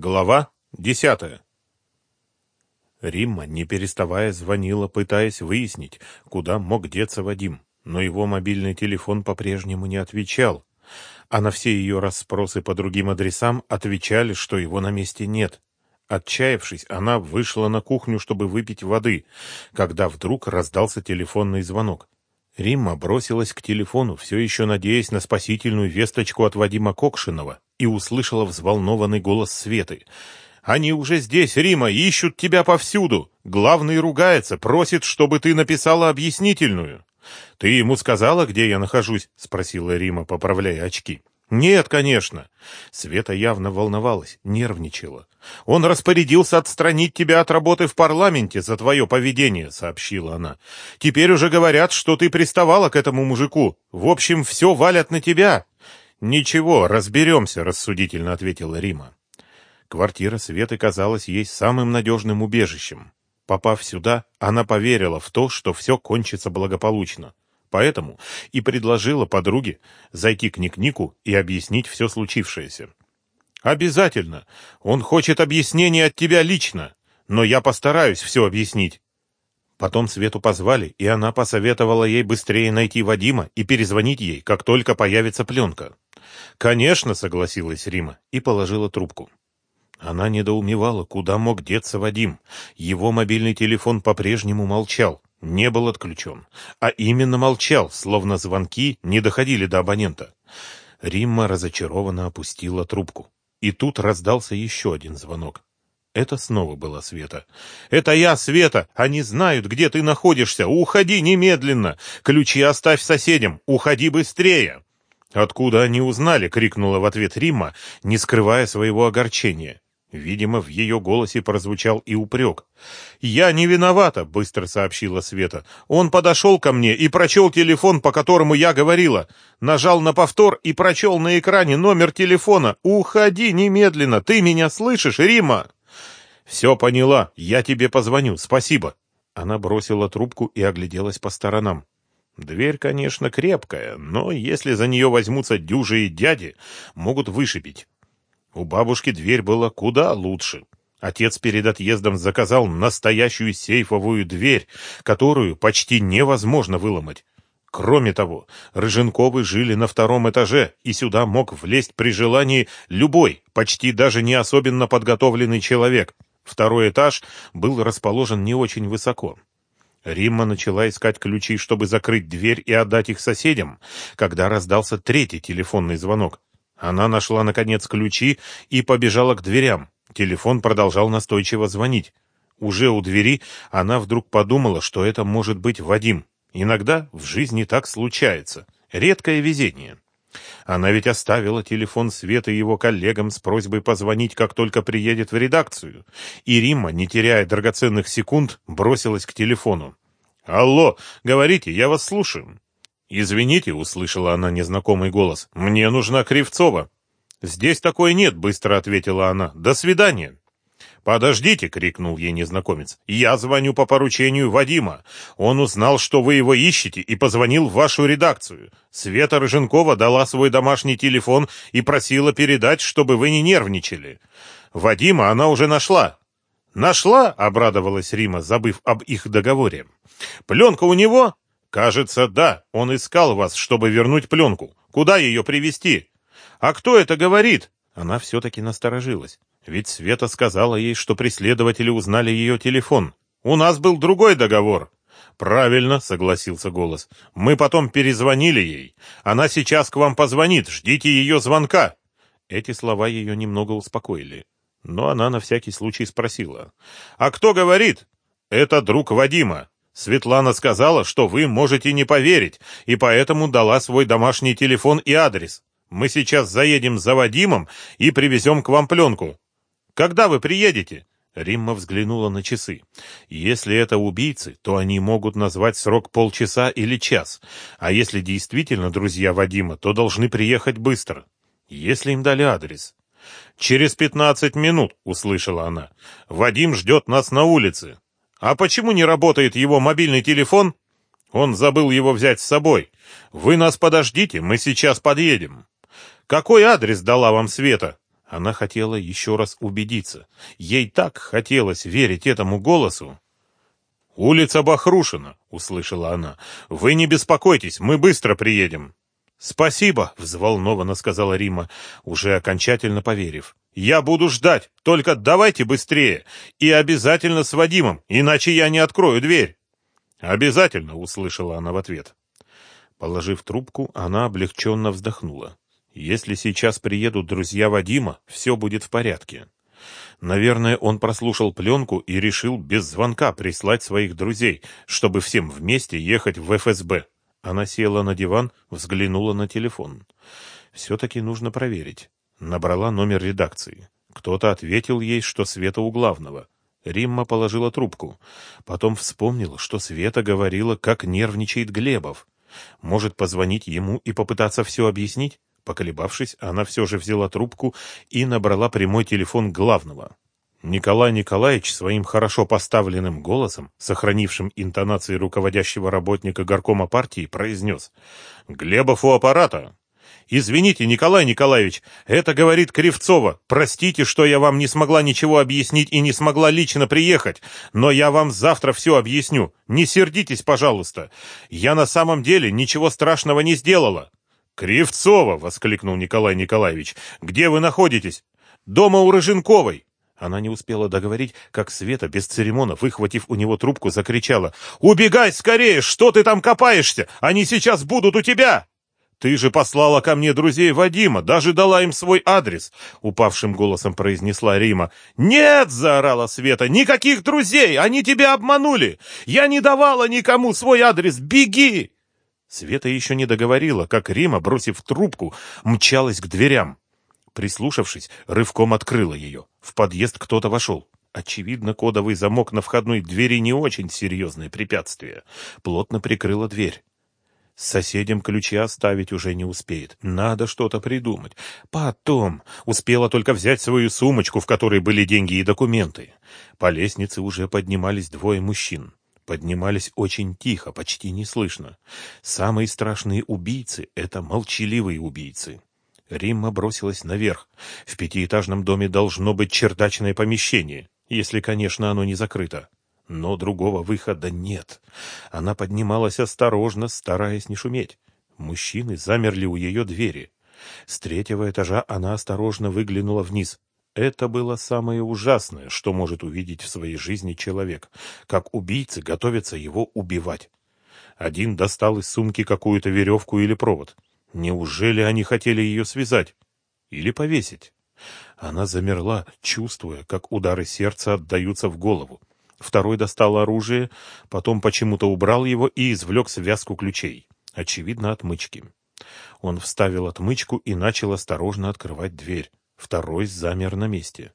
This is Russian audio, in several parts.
Глава десятая. Римма, не переставая, звонила, пытаясь выяснить, куда мог деться Вадим, но его мобильный телефон по-прежнему не отвечал, а на все ее расспросы по другим адресам отвечали, что его на месте нет. Отчаявшись, она вышла на кухню, чтобы выпить воды, когда вдруг раздался телефонный звонок. Римма бросилась к телефону, все еще надеясь на спасительную весточку от Вадима Кокшинова, и услышала взволнованный голос Светы. «Они уже здесь, Рима, ищут тебя повсюду. Главный ругается, просит, чтобы ты написала объяснительную». «Ты ему сказала, где я нахожусь?» — спросила Рима, поправляя очки. «Нет, конечно». Света явно волновалась, нервничала. «Он распорядился отстранить тебя от работы в парламенте за твое поведение», — сообщила она. «Теперь уже говорят, что ты приставала к этому мужику. В общем, все валят на тебя». «Ничего, разберемся», — рассудительно ответила Рима. Квартира Светы казалась ей самым надежным убежищем. Попав сюда, она поверила в то, что все кончится благополучно. Поэтому и предложила подруге зайти к Ник-Нику и объяснить все случившееся. «Обязательно! Он хочет объяснения от тебя лично, но я постараюсь все объяснить». Потом Свету позвали, и она посоветовала ей быстрее найти Вадима и перезвонить ей, как только появится пленка. «Конечно», — согласилась Рима и положила трубку. Она недоумевала, куда мог деться Вадим. Его мобильный телефон по-прежнему молчал не был отключен, а именно молчал, словно звонки не доходили до абонента. Римма разочарованно опустила трубку. И тут раздался еще один звонок. Это снова была Света. «Это я, Света! Они знают, где ты находишься! Уходи немедленно! Ключи оставь соседям! Уходи быстрее!» «Откуда они узнали?» — крикнула в ответ Римма, не скрывая своего огорчения. Видимо, в ее голосе прозвучал и упрек. «Я не виновата», — быстро сообщила Света. «Он подошел ко мне и прочел телефон, по которому я говорила. Нажал на повтор и прочел на экране номер телефона. Уходи немедленно, ты меня слышишь, Рима?» «Все поняла, я тебе позвоню, спасибо». Она бросила трубку и огляделась по сторонам. Дверь, конечно, крепкая, но если за нее возьмутся дюжи и дяди, могут вышибить. У бабушки дверь была куда лучше. Отец перед отъездом заказал настоящую сейфовую дверь, которую почти невозможно выломать. Кроме того, Рыженковы жили на втором этаже, и сюда мог влезть при желании любой, почти даже не особенно подготовленный человек. Второй этаж был расположен не очень высоко. Римма начала искать ключи, чтобы закрыть дверь и отдать их соседям, когда раздался третий телефонный звонок. Она нашла, наконец, ключи и побежала к дверям. Телефон продолжал настойчиво звонить. Уже у двери она вдруг подумала, что это может быть Вадим. Иногда в жизни так случается. Редкое везение. Она ведь оставила телефон Светы его коллегам с просьбой позвонить, как только приедет в редакцию. И Римма, не теряя драгоценных секунд, бросилась к телефону. «Алло, говорите, я вас слушаю». «Извините», — услышала она незнакомый голос, — «мне нужна Кривцова». «Здесь такой нет», — быстро ответила она. «До свидания». «Подождите!» — крикнул ей незнакомец. «Я звоню по поручению Вадима. Он узнал, что вы его ищете, и позвонил в вашу редакцию. Света Рыженкова дала свой домашний телефон и просила передать, чтобы вы не нервничали. Вадима она уже нашла». «Нашла?» — обрадовалась Рима, забыв об их договоре. «Пленка у него?» «Кажется, да. Он искал вас, чтобы вернуть пленку. Куда ее привезти?» «А кто это говорит?» Она все-таки насторожилась. Ведь Света сказала ей, что преследователи узнали ее телефон. «У нас был другой договор». «Правильно», — согласился голос. «Мы потом перезвонили ей. Она сейчас к вам позвонит. Ждите ее звонка». Эти слова ее немного успокоили. Но она на всякий случай спросила. «А кто говорит?» «Это друг Вадима. Светлана сказала, что вы можете не поверить, и поэтому дала свой домашний телефон и адрес. Мы сейчас заедем за Вадимом и привезем к вам пленку. Когда вы приедете?» Римма взглянула на часы. «Если это убийцы, то они могут назвать срок полчаса или час, а если действительно друзья Вадима, то должны приехать быстро, если им дали адрес». «Через пятнадцать минут», — услышала она. «Вадим ждет нас на улице. А почему не работает его мобильный телефон? Он забыл его взять с собой. Вы нас подождите, мы сейчас подъедем. Какой адрес дала вам Света? Она хотела еще раз убедиться. Ей так хотелось верить этому голосу. «Улица Бахрушина», — услышала она. «Вы не беспокойтесь, мы быстро приедем». «Спасибо», — взволнованно сказала Рима, уже окончательно поверив. «Я буду ждать, только давайте быстрее, и обязательно с Вадимом, иначе я не открою дверь». «Обязательно», — услышала она в ответ. Положив трубку, она облегченно вздохнула. «Если сейчас приедут друзья Вадима, все будет в порядке». Наверное, он прослушал пленку и решил без звонка прислать своих друзей, чтобы всем вместе ехать в ФСБ. Она села на диван, взглянула на телефон. Все-таки нужно проверить. Набрала номер редакции. Кто-то ответил ей, что Света у главного. Римма положила трубку. Потом вспомнила, что Света говорила, как нервничает Глебов. Может, позвонить ему и попытаться все объяснить? Поколебавшись, она все же взяла трубку и набрала прямой телефон главного. Николай Николаевич своим хорошо поставленным голосом, сохранившим интонации руководящего работника горкома партии, произнес «Глебов у аппарата». «Извините, Николай Николаевич, это говорит Кривцова. Простите, что я вам не смогла ничего объяснить и не смогла лично приехать, но я вам завтра все объясню. Не сердитесь, пожалуйста. Я на самом деле ничего страшного не сделала». «Кривцова!» — воскликнул Николай Николаевич. «Где вы находитесь?» «Дома у Рыженковой». Она не успела договорить, как Света, без церемона, выхватив у него трубку, закричала. «Убегай скорее! Что ты там копаешься? Они сейчас будут у тебя!» «Ты же послала ко мне друзей Вадима, даже дала им свой адрес!» — упавшим голосом произнесла Рима. «Нет!» — заорала Света. «Никаких друзей! Они тебя обманули! Я не давала никому свой адрес! Беги!» Света еще не договорила, как Рима, бросив трубку, мчалась к дверям. Прислушавшись, рывком открыла ее. В подъезд кто-то вошел. Очевидно, кодовый замок на входной двери не очень серьезное препятствие. Плотно прикрыла дверь. С соседям ключи оставить уже не успеет. Надо что-то придумать. Потом. Успела только взять свою сумочку, в которой были деньги и документы. По лестнице уже поднимались двое мужчин. Поднимались очень тихо, почти неслышно. Самые страшные убийцы — это молчаливые убийцы. Римма бросилась наверх. В пятиэтажном доме должно быть чердачное помещение, если, конечно, оно не закрыто. Но другого выхода нет. Она поднималась осторожно, стараясь не шуметь. Мужчины замерли у ее двери. С третьего этажа она осторожно выглянула вниз. Это было самое ужасное, что может увидеть в своей жизни человек, как убийцы готовятся его убивать. Один достал из сумки какую-то веревку или провод. Неужели они хотели ее связать? Или повесить? Она замерла, чувствуя, как удары сердца отдаются в голову. Второй достал оружие, потом почему-то убрал его и извлек связку ключей. Очевидно, отмычки. Он вставил отмычку и начал осторожно открывать дверь. Второй замер на месте.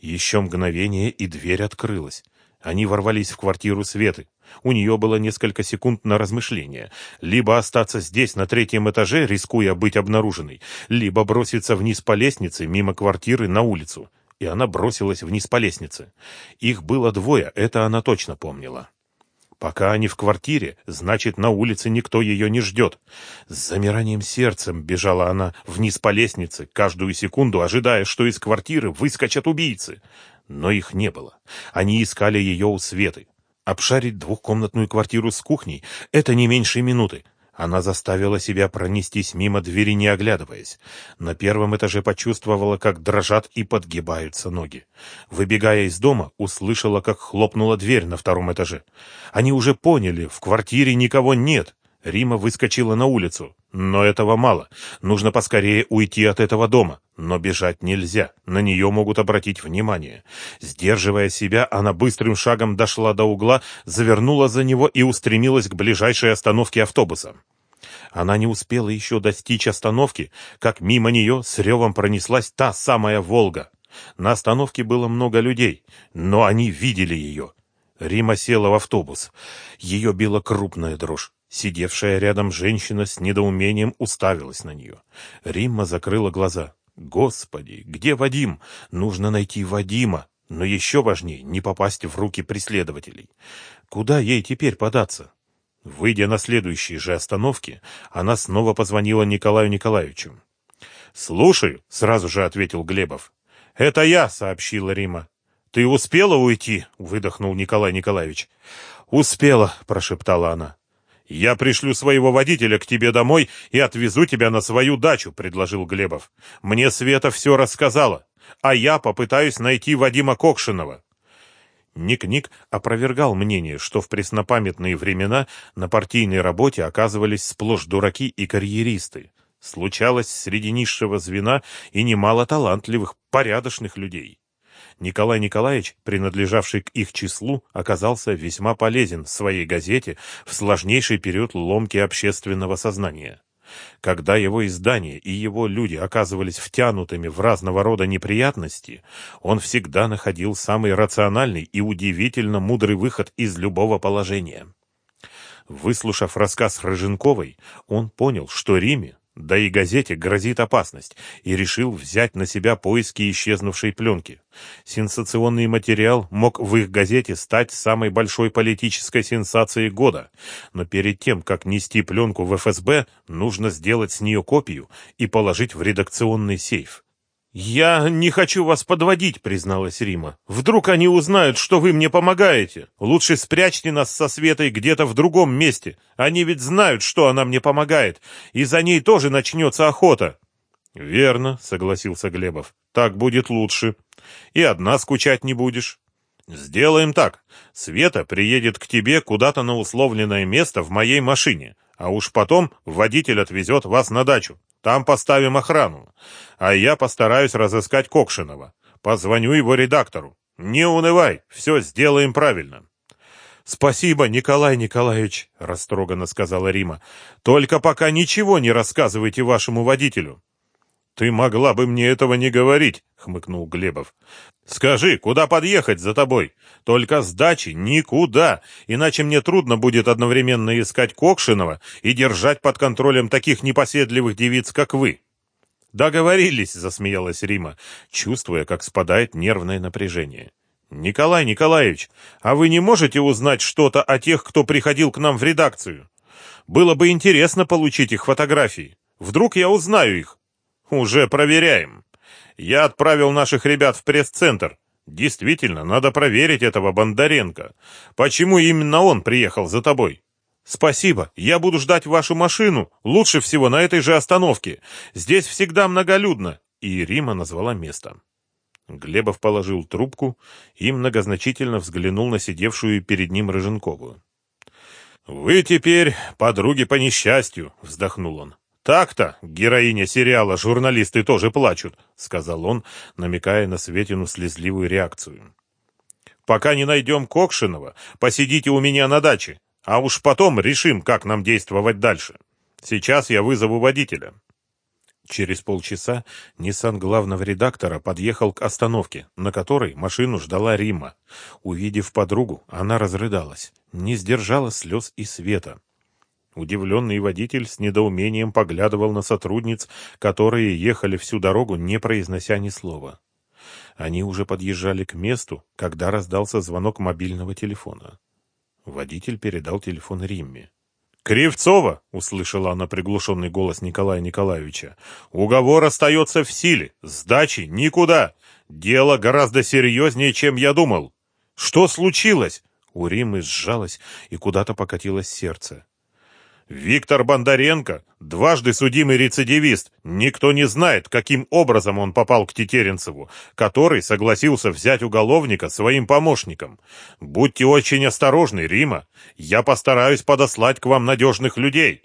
Еще мгновение, и дверь открылась. Они ворвались в квартиру Светы. У нее было несколько секунд на размышление. Либо остаться здесь, на третьем этаже, рискуя быть обнаруженной, либо броситься вниз по лестнице, мимо квартиры, на улицу. И она бросилась вниз по лестнице. Их было двое, это она точно помнила. Пока они в квартире, значит, на улице никто ее не ждет. С замиранием сердцем бежала она вниз по лестнице, каждую секунду ожидая, что из квартиры выскочат убийцы. Но их не было. Они искали ее у Светы. Обшарить двухкомнатную квартиру с кухней — это не меньше минуты. Она заставила себя пронестись мимо двери, не оглядываясь. На первом этаже почувствовала, как дрожат и подгибаются ноги. Выбегая из дома, услышала, как хлопнула дверь на втором этаже. Они уже поняли, в квартире никого нет. Рима выскочила на улицу. Но этого мало. Нужно поскорее уйти от этого дома. Но бежать нельзя. На нее могут обратить внимание. Сдерживая себя, она быстрым шагом дошла до угла, завернула за него и устремилась к ближайшей остановке автобуса. Она не успела еще достичь остановки, как мимо нее с ревом пронеслась та самая «Волга». На остановке было много людей, но они видели ее. Рима села в автобус. Ее била крупная дрожь. Сидевшая рядом женщина с недоумением уставилась на нее. Римма закрыла глаза. «Господи, где Вадим? Нужно найти Вадима. Но еще важнее не попасть в руки преследователей. Куда ей теперь податься?» Выйдя на следующей же остановке, она снова позвонила Николаю Николаевичу. «Слушаю», — сразу же ответил Глебов. «Это я», — сообщила Рима. «Ты успела уйти?» — выдохнул Николай Николаевич. «Успела», — прошептала она. «Я пришлю своего водителя к тебе домой и отвезу тебя на свою дачу», — предложил Глебов. «Мне Света все рассказала, а я попытаюсь найти Вадима Кокшинова». Ник-Ник опровергал мнение, что в преснопамятные времена на партийной работе оказывались сплошь дураки и карьеристы. Случалось среди низшего звена и немало талантливых, порядочных людей. Николай Николаевич, принадлежавший к их числу, оказался весьма полезен в своей газете в сложнейший период ломки общественного сознания. Когда его издание и его люди оказывались втянутыми в разного рода неприятности, он всегда находил самый рациональный и удивительно мудрый выход из любого положения. Выслушав рассказ Рыженковой, он понял, что Риме да и газете грозит опасность, и решил взять на себя поиски исчезнувшей пленки. Сенсационный материал мог в их газете стать самой большой политической сенсацией года, но перед тем, как нести пленку в ФСБ, нужно сделать с нее копию и положить в редакционный сейф. «Я не хочу вас подводить», — призналась Рима. «Вдруг они узнают, что вы мне помогаете. Лучше спрячьте нас со Светой где-то в другом месте. Они ведь знают, что она мне помогает, и за ней тоже начнется охота». «Верно», — согласился Глебов. «Так будет лучше. И одна скучать не будешь». «Сделаем так. Света приедет к тебе куда-то на условленное место в моей машине, а уж потом водитель отвезет вас на дачу. Там поставим охрану. А я постараюсь разыскать Кокшинова. Позвоню его редактору. Не унывай, все сделаем правильно. «Спасибо, Николай Николаевич», — растроганно сказала Рима. «Только пока ничего не рассказывайте вашему водителю». «Ты могла бы мне этого не говорить», — хмыкнул Глебов. «Скажи, куда подъехать за тобой? Только с дачи никуда, иначе мне трудно будет одновременно искать Кокшинова и держать под контролем таких непоседливых девиц, как вы». «Договорились», — засмеялась Рима, чувствуя, как спадает нервное напряжение. «Николай Николаевич, а вы не можете узнать что-то о тех, кто приходил к нам в редакцию? Было бы интересно получить их фотографии. Вдруг я узнаю их». Уже проверяем. Я отправил наших ребят в пресс-центр. Действительно, надо проверить этого Бондаренко. Почему именно он приехал за тобой? Спасибо. Я буду ждать вашу машину. Лучше всего на этой же остановке. Здесь всегда многолюдно. И Рима назвала место. Глебов положил трубку и многозначительно взглянул на сидевшую перед ним Рыженкову. «Вы теперь подруги по несчастью», — вздохнул он. «Так-то, героиня сериала «Журналисты тоже плачут», — сказал он, намекая на Светину слезливую реакцию. «Пока не найдем Кокшинова, посидите у меня на даче, а уж потом решим, как нам действовать дальше. Сейчас я вызову водителя». Через полчаса Ниссан главного редактора подъехал к остановке, на которой машину ждала Рима. Увидев подругу, она разрыдалась, не сдержала слез и света. Удивленный водитель с недоумением поглядывал на сотрудниц, которые ехали всю дорогу, не произнося ни слова. Они уже подъезжали к месту, когда раздался звонок мобильного телефона. Водитель передал телефон Римме. «Кривцова!» — услышала она приглушенный голос Николая Николаевича. «Уговор остается в силе. Сдачи никуда. Дело гораздо серьезнее, чем я думал». «Что случилось?» У Риммы сжалось и куда-то покатилось сердце. Виктор Бондаренко, дважды судимый рецидивист, никто не знает, каким образом он попал к Тетеренцеву, который согласился взять уголовника своим помощником. Будьте очень осторожны, Рима. Я постараюсь подослать к вам надежных людей.